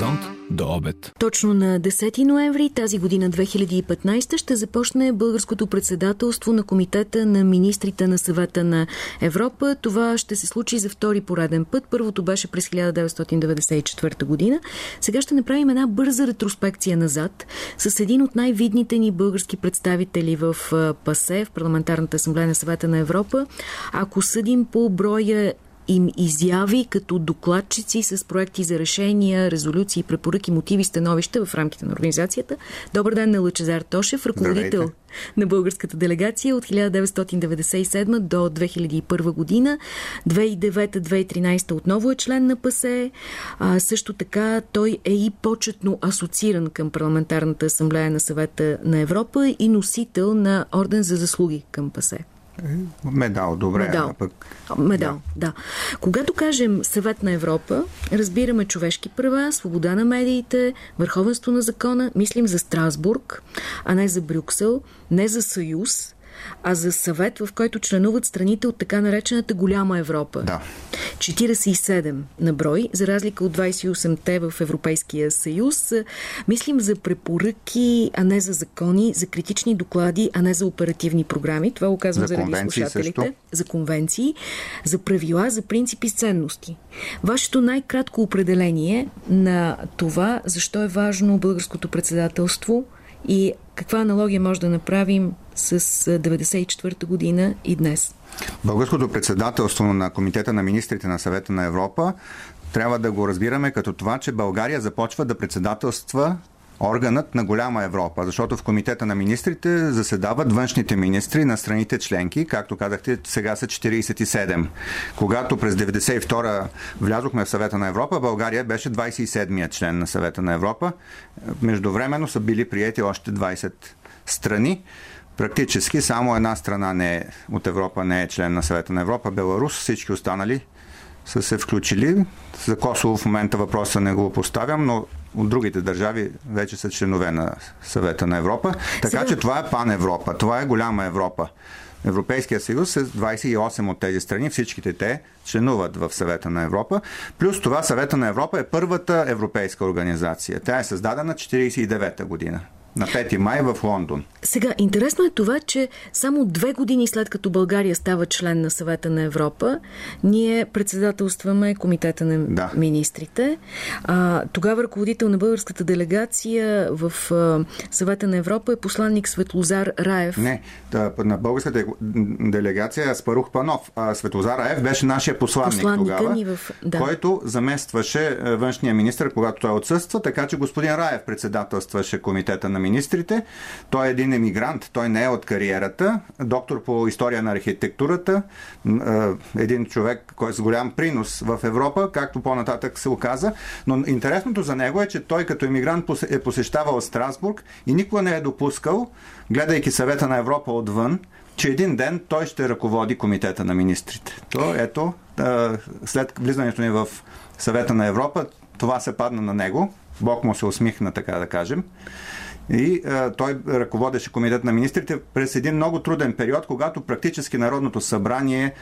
Хоризонт до обед. Точно на 10 ноември тази година 2015 ще започне българското председателство на Комитета на министрите на съвета на Европа. Това ще се случи за втори пореден път. Първото беше през 1994 година. Сега ще направим една бърза ретроспекция назад с един от най-видните ни български представители в ПАСЕ, в Парламентарната асамблея на съвета на Европа. Ако съдим по броя им изяви като докладчици с проекти за решения, резолюции, препоръки, мотиви, становища в рамките на организацията. Добър ден на Лъчезар Тошев, ръководител Здравейте. на българската делегация от 1997 до 2001 година. 2009-2013 отново е член на ПАСЕ. А, също така той е и почетно асоцииран към Парламентарната асамблея на съвета на Европа и носител на Орден за заслуги към ПАСЕ. Медал, добре. Медал. Пък... Медал, да. да. Когато кажем съвет на Европа, разбираме човешки права, свобода на медиите, върховенство на закона, мислим за Страсбург, а не за Брюксел, не за Съюз, а за съвет, в който членуват страните от така наречената голяма Европа. Да. 47 на брой, за разлика от 28-те в Европейския съюз. Мислим за препоръки, а не за закони, за критични доклади, а не за оперативни програми. Това го казвам за заради слушателите. Също. За конвенции, за правила, за принципи с ценности. Вашето най-кратко определение на това, защо е важно българското председателство и каква аналогия може да направим с 94-та година и днес? Българското председателство на Комитета на министрите на съвета на Европа трябва да го разбираме като това, че България започва да председателства органът на голяма Европа, защото в комитета на министрите заседават външните министри на страните членки, както казахте, сега са 47. Когато през 92 влязохме в съвета на Европа, България беше 27-я член на съвета на Европа. Междувременно са били приети още 20 страни. Практически само една страна не е, от Европа не е член на съвета на Европа, Беларус, всички останали са се включили. За Косово в момента въпроса не го поставям, но от другите държави вече са членове на съвета на Европа. Така Сега... че това е пан Европа, това е голяма Европа. Европейския съюз е 28 от тези страни, всичките те членуват в съвета на Европа. Плюс това съвета на Европа е първата европейска организация. Тя е създадена 49-та година на 5 май в Лондон. Сега, интересно е това, че само две години след като България става член на съвета на Европа, ние председателстваме комитета на да. министрите. А, тогава ръководител на българската делегация в а, съвета на Европа е посланник Светлозар Раев. Не, да, на българската делегация е Спарух Панов. А Светлозар Раев беше нашия посланник Посланника тогава, ни в... да. който заместваше външния министр, когато той отсъства, така че господин Раев председателстваше комитета на министрите. Той е един емигрант, той не е от кариерата, доктор по история на архитектурата, един човек, който е с голям принос в Европа, както по-нататък се оказа. Но интересното за него е, че той като емигрант е посещавал Страсбург и никога не е допускал, гледайки съвета на Европа отвън, че един ден той ще ръководи комитета на министрите. То ето, след влизането ни в съвета на Европа, това се падна на него. Бог му се усмихна, така да кажем. И а, той ръководеше комитет на министрите през един много труден период, когато практически Народното събрание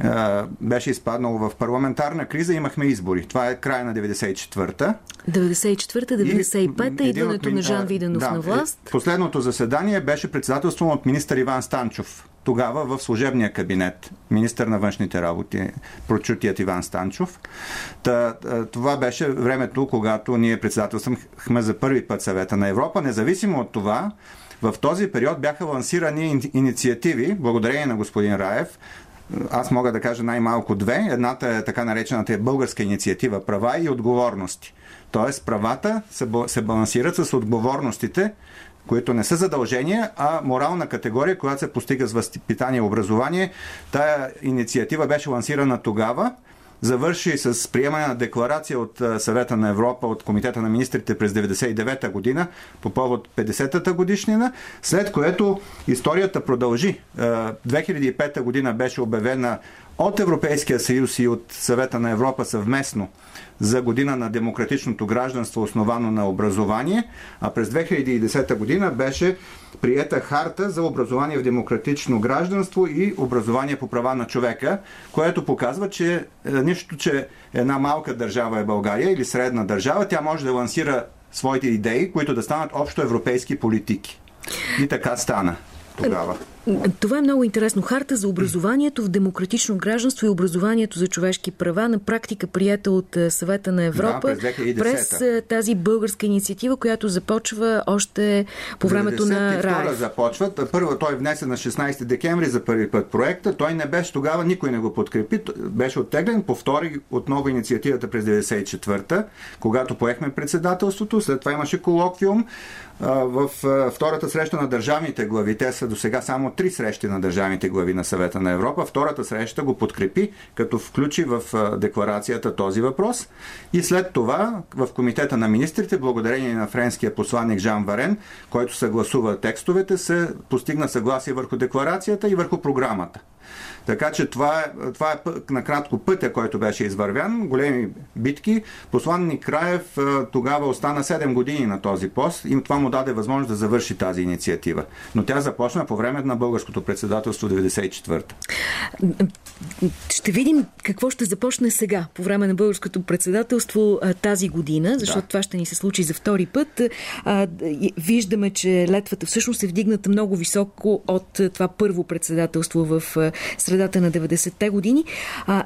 а, беше изпаднало в парламентарна криза. Имахме избори. Това е края на 94-та. 94-та, 95-та, идването на Жан Виденов да, на власт. Последното заседание беше председателство от министър Иван Станчов тогава в служебния кабинет, министър на външните работи, прочутият Иван Станчов. Та, това беше времето, когато ние председателствахме за първи път съвета на Европа. Независимо от това, в този период бяха лансирани инициативи, благодарение на господин Раев, аз мога да кажа най-малко две. Едната е така наречената българска инициатива права и отговорности. Тоест правата се, се балансират с отговорностите, които не са задължения, а морална категория, която се постига с възпитание и образование. Тая инициатива беше лансирана тогава, завърши с приемане на декларация от Съвета на Европа, от Комитета на министрите през 1999 година по повод 50-та годишнина, след което историята продължи. 2005 година беше обявена от Европейския съюз и от Съвета на Европа съвместно за година на демократичното гражданство, основано на образование, а през 2010 година беше приета харта за образование в демократично гражданство и образование по права на човека, което показва, че е, нищо, че една малка държава е България или средна държава, тя може да лансира своите идеи, които да станат общо европейски политики. И така стана тогава. Това е много интересно. Харта за образованието в демократично гражданство и образованието за човешки права на практика прията от е, съвета на Европа да, през, през е, тази българска инициатива, която започва още по времето на Раев. започва. Първо той внесе на 16 декември за първи път проекта. Той не беше тогава, никой не го подкрепи. Беше оттеглен. Повтори отново инициативата през 94-та, когато поехме председателството. След това имаше колоквиум в втората среща на държавните глави. Те са до сега само три срещи на държавните глави на съвета на Европа. Втората среща го подкрепи, като включи в декларацията този въпрос. И след това в комитета на министрите, благодарение на френския посланник Жан Варен, който съгласува текстовете, се постигна съгласие върху декларацията и върху програмата. Така че това е, това е накратко пътя, който беше извървян. Големи битки. Посланник Краев тогава остана 7 години на този пост и това му даде възможност да завърши тази инициатива. Но тя започна по време на българското председателство 94-та. Ще видим какво ще започне сега, по време на българското председателство тази година, защото да. това ще ни се случи за втори път. Виждаме, че летвата всъщност е вдигната много високо от това първо председателство в средата на 90-те години.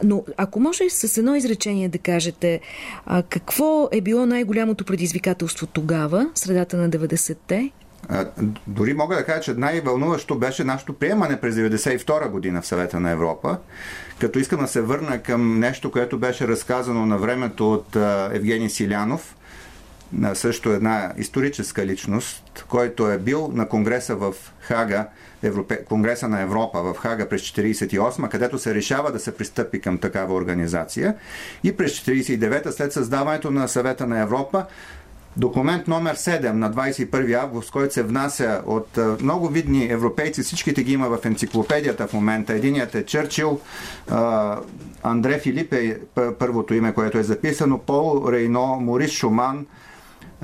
Но ако може с едно изречение да кажете какво е било най-голямото предизвикателство тогава, средата на 90-те, дори мога да кажа, че най-вълнуващо беше нашето приемане през 1992 година в съвета на Европа, като искам да се върна към нещо, което беше разказано на времето от Евгений Силянов, също една историческа личност, който е бил на конгреса в Хага, Европе... Конгреса на Европа в Хага през 1948, където се решава да се пристъпи към такава организация. И през 1949, след създаването на съвета на Европа, Документ номер 7 на 21 август, който се внася от много видни европейци, всичките ги има в енциклопедията в момента. Единият е Черчил, Андре Филип е първото име, което е записано, Пол Рейно, Морис Шуман,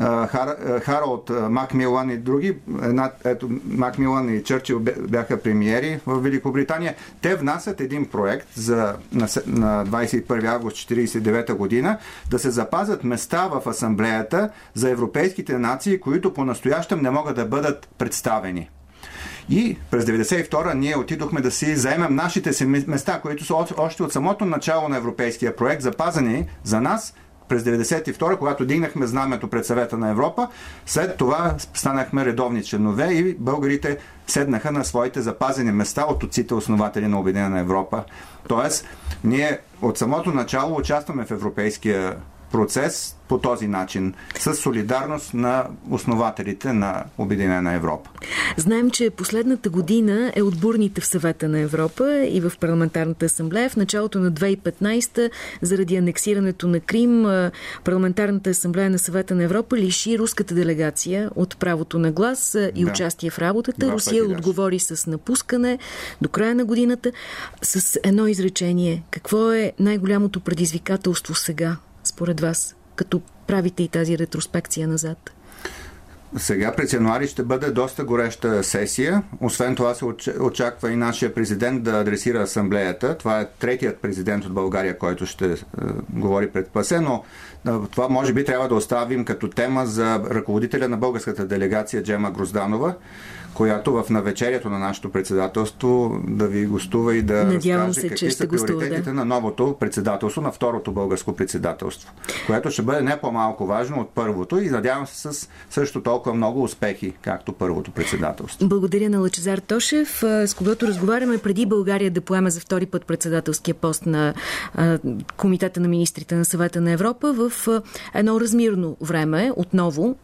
Хар, Харолд Макмилан и други, една, ето Макмилан и Чърчил бяха премиери в Великобритания, те внасят един проект за, на, на 21 август 1949 година да се запазят места в асамблеята за европейските нации, които по-настоящем не могат да бъдат представени. И през 92 ние отидохме да си заемем нашите си места, които са още от самото начало на европейския проект запазени за нас през 1992, когато дигнахме знамето пред съвета на Европа. След това станахме редовни членове и българите седнаха на своите запазени места от отците основатели на Обединена Европа. Тоест, ние от самото начало участваме в Европейския процес по този начин, с солидарност на основателите на Обединена Европа. Знаем, че последната година е отборните в съвета на Европа и в парламентарната асамблея. В началото на 2015 заради анексирането на Крим, парламентарната асамблея на съвета на Европа лиши руската делегация от правото на глас и да. участие в работата. Два Русия отговори с напускане до края на годината. С едно изречение, какво е най-голямото предизвикателство сега според вас, като правите и тази ретроспекция назад? Сега през януари ще бъде доста гореща сесия. Освен това се очаква и нашия президент да адресира асамблеята. Това е третият президент от България, който ще е, говори пред ПАСЕ, но е, това може би трябва да оставим като тема за ръководителя на българската делегация Джема Грозданова, която в навечерието на нашето председателство да ви гостува и да Надявам разкаже се, какви са приоритетите да. на новото председателство, на второто българско председателство, което ще бъде не по-малко важно от първото и надявам се с също толкова много успехи, както първото председателство. Благодаря на Лачезар Тошев, с когото разговаряме преди България да поеме за втори път председателския пост на Комитета на министрите на съвета на Европа в едно размирно време, отново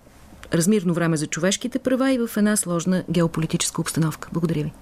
размирно време за човешките права и в една сложна геополитическа обстановка. Благодаря ви.